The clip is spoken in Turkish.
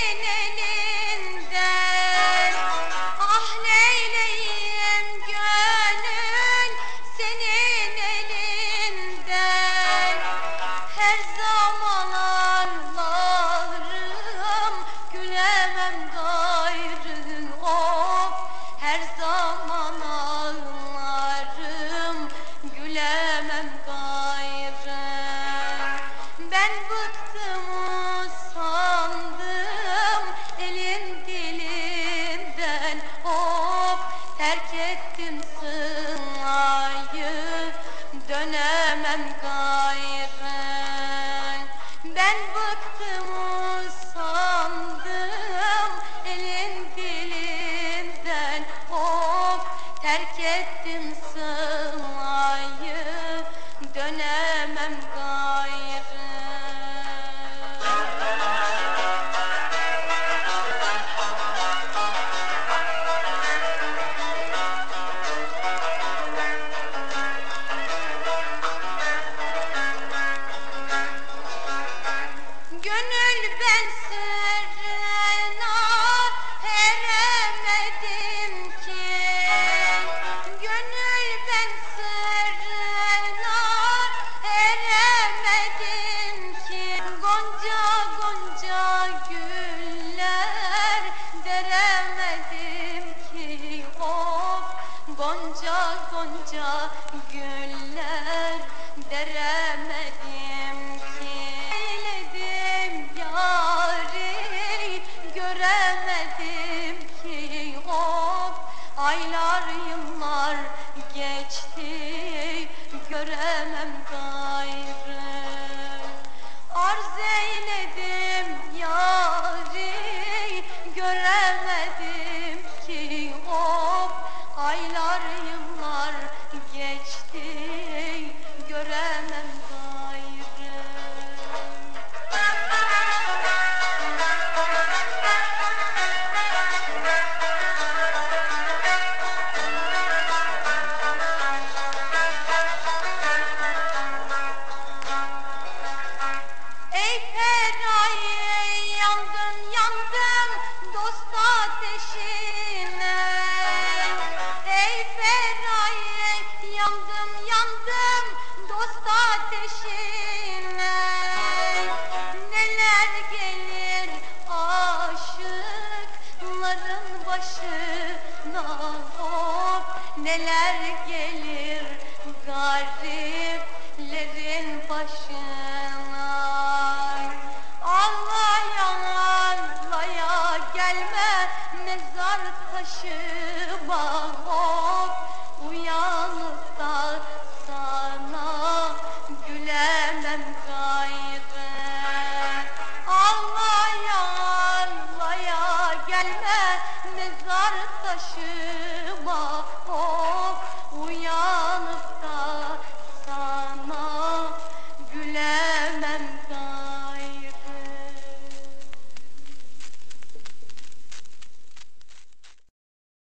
ne ne dönemem gayrı. Ben bıktım usandım elin dilinden Of terk ettim sığmayı. Dönemem neler gelir gariplerin başına? Anlayan anlaya gelme mezar taşıma hop Uyanıp da sana gülemem gayrı. Anlayan anlaya gelme mezar taşıma and na